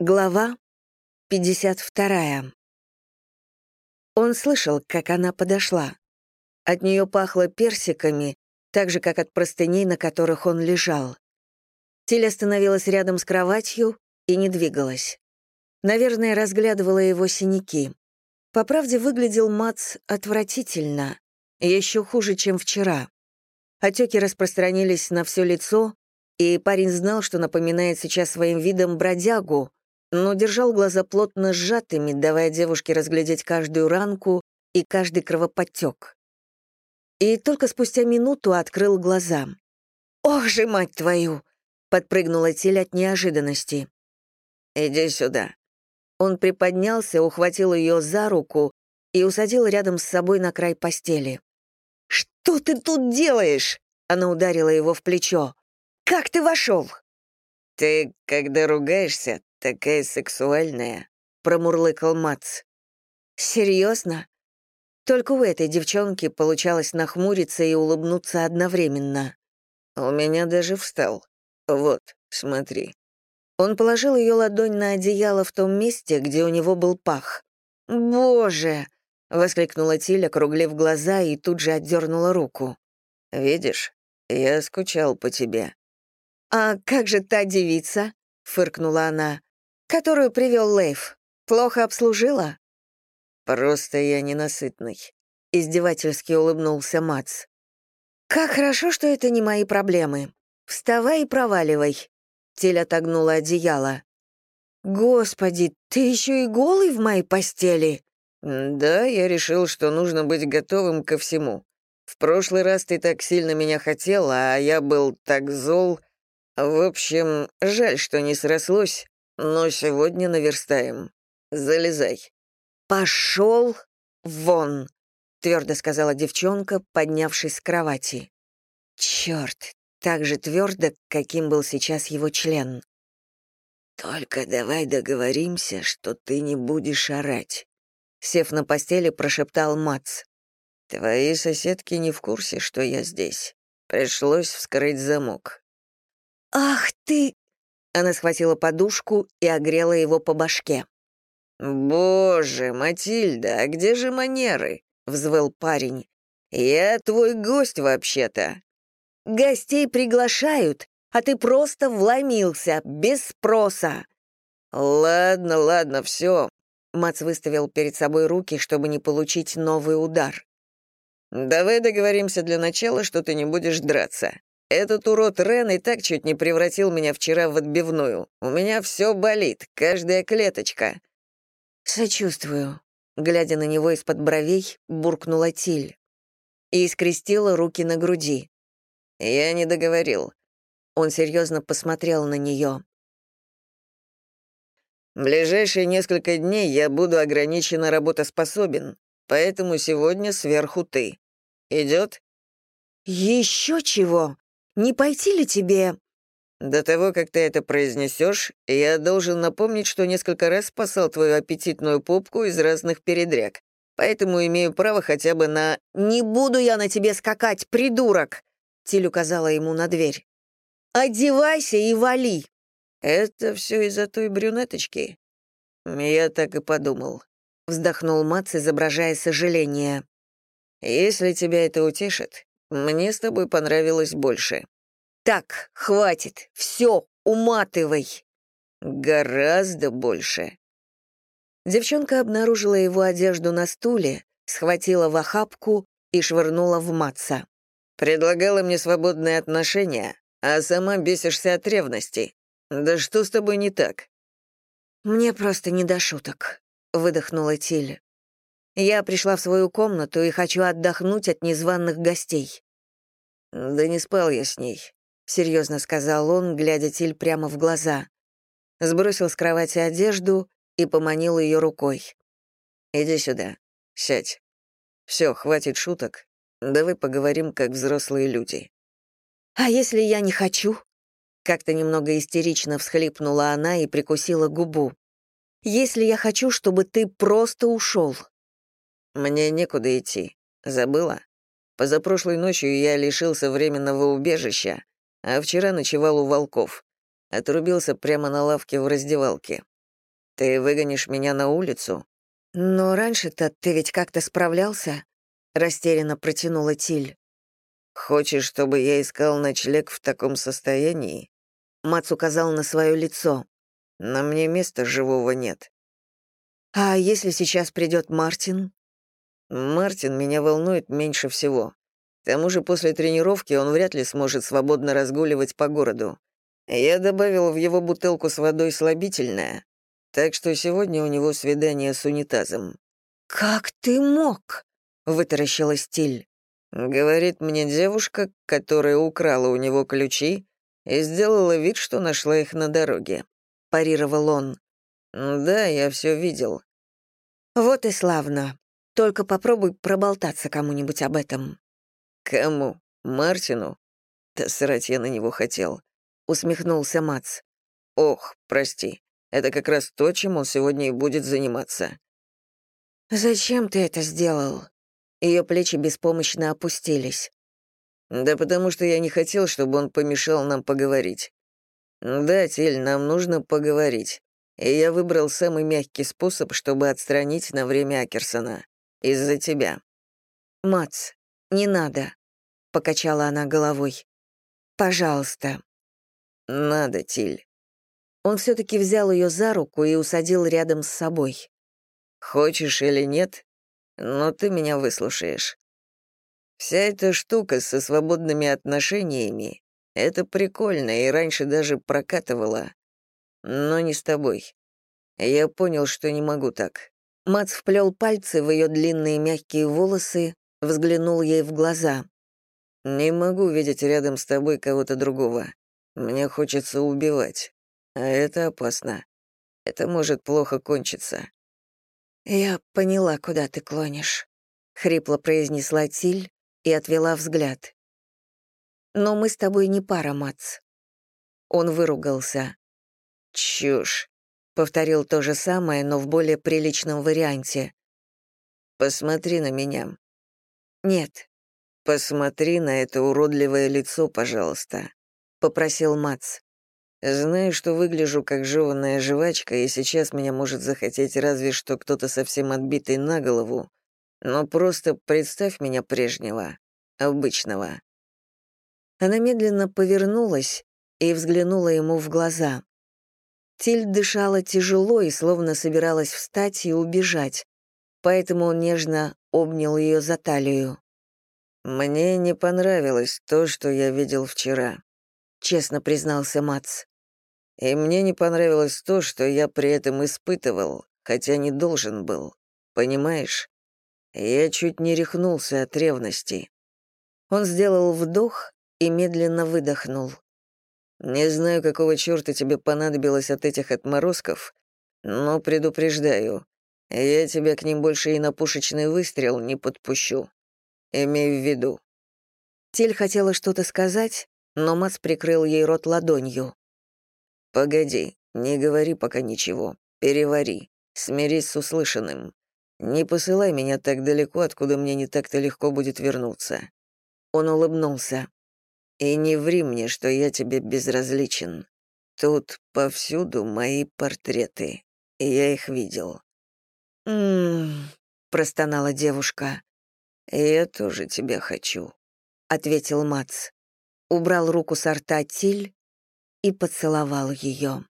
Глава 52. Он слышал, как она подошла. От нее пахло персиками, так же, как от простыней, на которых он лежал. Тиль остановилась рядом с кроватью и не двигалась. Наверное, разглядывала его синяки. По правде, выглядел Мац отвратительно, еще хуже, чем вчера. Отеки распространились на все лицо, и парень знал, что напоминает сейчас своим видом бродягу, но держал глаза плотно сжатыми, давая девушке разглядеть каждую ранку и каждый кровоподтек. И только спустя минуту открыл глаза. «Ох же, мать твою!» — подпрыгнула тель от неожиданности. «Иди сюда». Он приподнялся, ухватил ее за руку и усадил рядом с собой на край постели. «Что ты тут делаешь?» — она ударила его в плечо. «Как ты вошел?» «Ты, когда ругаешься, такая сексуальная», — промурлыкал Мац. «Серьезно?» Только у этой девчонки получалось нахмуриться и улыбнуться одновременно. У меня даже встал. Вот, смотри. Он положил ее ладонь на одеяло в том месте, где у него был пах. «Боже!» — воскликнула Тиля, округлив глаза и тут же отдернула руку. «Видишь, я скучал по тебе». «А как же та девица?» — фыркнула она которую привел Лейф, плохо обслужила?» «Просто я ненасытный», — издевательски улыбнулся Мац. «Как хорошо, что это не мои проблемы. Вставай и проваливай», — Тель отогнула одеяло. «Господи, ты еще и голый в моей постели?» «Да, я решил, что нужно быть готовым ко всему. В прошлый раз ты так сильно меня хотела, а я был так зол. В общем, жаль, что не срослось, но сегодня наверстаем. Залезай». «Пошел вон», — твердо сказала девчонка, поднявшись с кровати. Черт, так же твердо, каким был сейчас его член. «Только давай договоримся, что ты не будешь орать», — сев на постели, прошептал Мац. «Твои соседки не в курсе, что я здесь. Пришлось вскрыть замок». «Ах ты!» Она схватила подушку и огрела его по башке. «Боже, Матильда, а где же манеры?» — взвыл парень. «Я твой гость вообще-то». «Гостей приглашают, а ты просто вломился, без спроса». «Ладно, ладно, все. Мац выставил перед собой руки, чтобы не получить новый удар. «Давай договоримся для начала, что ты не будешь драться. Этот урод Рен и так чуть не превратил меня вчера в отбивную. У меня все болит, каждая клеточка». «Сочувствую», — глядя на него из-под бровей, буркнула Тиль. И скрестила руки на груди. «Я не договорил». Он серьезно посмотрел на нее. «В ближайшие несколько дней я буду ограниченно работоспособен, поэтому сегодня сверху ты. Идет?» «Еще чего?» Не пойти ли тебе...» «До того, как ты это произнесешь, я должен напомнить, что несколько раз спасал твою аппетитную попку из разных передряг, поэтому имею право хотя бы на... «Не буду я на тебе скакать, придурок!» Тиль указала ему на дверь. «Одевайся и вали!» «Это все из-за той брюнеточки?» «Я так и подумал», — вздохнул Мац, изображая сожаление. «Если тебя это утешит, мне с тобой понравилось больше». «Так, хватит, все, уматывай». «Гораздо больше». Девчонка обнаружила его одежду на стуле, схватила в охапку и швырнула в Матца. «Предлагала мне свободные отношения, а сама бесишься от ревности. Да что с тобой не так?» «Мне просто не до шуток», — выдохнула Тиль. Я пришла в свою комнату и хочу отдохнуть от незваных гостей». «Да не спал я с ней», — серьезно сказал он, глядя Тиль прямо в глаза. Сбросил с кровати одежду и поманил ее рукой. «Иди сюда, сядь. Все, хватит шуток. Давай поговорим, как взрослые люди». «А если я не хочу?» Как-то немного истерично всхлипнула она и прикусила губу. «Если я хочу, чтобы ты просто ушел, мне некуда идти. Забыла? Позапрошлой ночью я лишился временного убежища, а вчера ночевал у волков. Отрубился прямо на лавке в раздевалке. Ты выгонишь меня на улицу?» «Но раньше-то ты ведь как-то справлялся?» — растерянно протянула Тиль. «Хочешь, чтобы я искал ночлег в таком состоянии?» Мац указал на свое лицо. «На мне места живого нет». «А если сейчас придет Мартин?» «Мартин меня волнует меньше всего. К тому же после тренировки он вряд ли сможет свободно разгуливать по городу. Я добавил в его бутылку с водой слабительное, так что сегодня у него свидание с унитазом». «Как ты мог?» — вытаращила Стиль. Говорит мне девушка, которая украла у него ключи и сделала вид, что нашла их на дороге. Парировал он. Да, я все видел. Вот и славно. Только попробуй проболтаться кому-нибудь об этом. Кому? Мартину? Да срать я на него хотел. Усмехнулся Мац. Ох, прости. Это как раз то, чем он сегодня и будет заниматься. «Зачем ты это сделал?» Ее плечи беспомощно опустились. «Да потому что я не хотел, чтобы он помешал нам поговорить. Да, Тель, нам нужно поговорить. И я выбрал самый мягкий способ, чтобы отстранить на время Акерсона. Из-за тебя». «Мац, не надо», — покачала она головой. «Пожалуйста». «Надо, Тиль». Он все-таки взял ее за руку и усадил рядом с собой. «Хочешь или нет, но ты меня выслушаешь. Вся эта штука со свободными отношениями — это прикольно и раньше даже прокатывала. Но не с тобой. Я понял, что не могу так. Мац вплел пальцы в ее длинные мягкие волосы, взглянул ей в глаза. «Не могу видеть рядом с тобой кого-то другого. Мне хочется убивать. А это опасно. Это может плохо кончиться. «Я поняла, куда ты клонишь», — хрипло произнесла Тиль и отвела взгляд. «Но мы с тобой не пара, Мац». Он выругался. «Чушь», — повторил то же самое, но в более приличном варианте. «Посмотри на меня». «Нет». «Посмотри на это уродливое лицо, пожалуйста», — попросил Мац. Знаю, что выгляжу как жеванная жвачка, и сейчас меня может захотеть разве что кто-то совсем отбитый на голову, но просто представь меня прежнего, обычного». Она медленно повернулась и взглянула ему в глаза. Тиль дышала тяжело и словно собиралась встать и убежать, поэтому он нежно обнял ее за талию. «Мне не понравилось то, что я видел вчера», — честно признался Мац. И мне не понравилось то, что я при этом испытывал, хотя не должен был. Понимаешь? Я чуть не рехнулся от ревности. Он сделал вдох и медленно выдохнул. Не знаю, какого чёрта тебе понадобилось от этих отморозков, но предупреждаю, я тебя к ним больше и на пушечный выстрел не подпущу. Имей в виду». Тель хотела что-то сказать, но Мац прикрыл ей рот ладонью. «Погоди, не говори пока ничего. Перевари. Смирись с услышанным. Не посылай меня так далеко, откуда мне не так-то легко будет вернуться». Он улыбнулся. «И не ври мне, что я тебе безразличен. Тут повсюду мои портреты, и я их видел». «М-м-м», простонала девушка. «Я тоже тебя хочу», — ответил Мац. Убрал руку с рта Тиль и поцеловал ее.